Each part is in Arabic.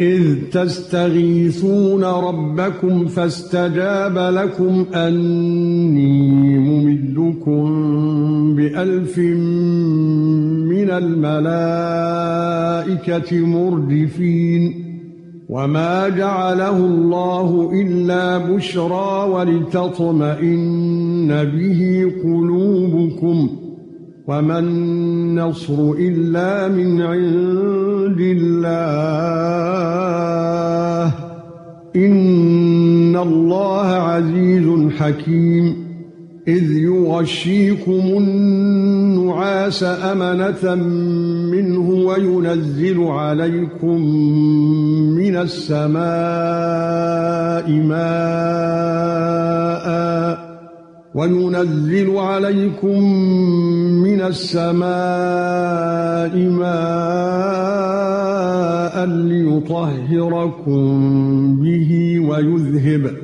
إِذْ تَسْتَغِيثُونَ رَبَّكُمْ فَاسْتَجَابَ لَكُمْ أَنِّي مُمِدُّكُمْ بِأَلْفٍ مِنَ الْمَلَائِكَةِ مُرْدِفِينَ وَمَا جَعَلَهُ اللَّهُ إِلَّا بُشْرَى وَلِتَطْمَئِنَّ بِهِ قُلُوبُكُمْ وَمَا النَّصْرُ إِلَّا مِنْ عِندِ اللَّهِ حَكِيمٌ إِذْ يُغَشِّيكُمُ النُّعَاسَ أَمَنَةً مِنْهُ وَيُنَزِّلُ عَلَيْكُمْ مِنَ السَّمَاءِ مَاءً وَيُنَزِّلُ عَلَيْكُمْ مِنَ السَّمَاءِ مَاءً لِيُطَهِّرَكُم بِهِ وَيُذْهِبَ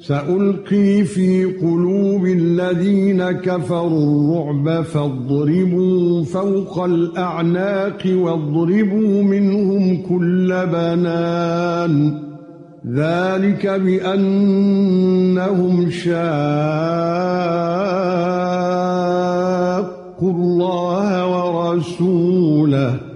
سَأُلْقِي فِي قُلُوبِ الَّذِينَ كَفَرُوا الرُّعْبَ فَاضْرِبُوا فَوْقَ الْأَعْنَاقِ وَاضْرِبُوا مِنْهُمْ كُلَّ بَنَانٍ ذَلِكَ بِأَنَّهُمْ شَاقُّوا اللَّهَ وَرَسُولَهُ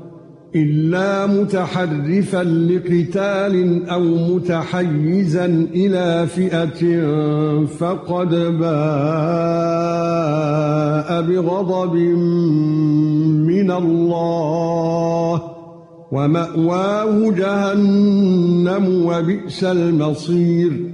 إلا متحرفا لقتال أو متحيزا إلى فئة فقد باء بغضب من الله ومأواه جهنم وبئس المصير.